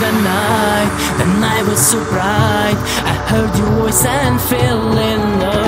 the night the night was so bright. I heard your voice and fell in love.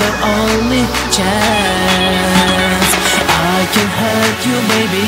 your only chance. I can hurt you baby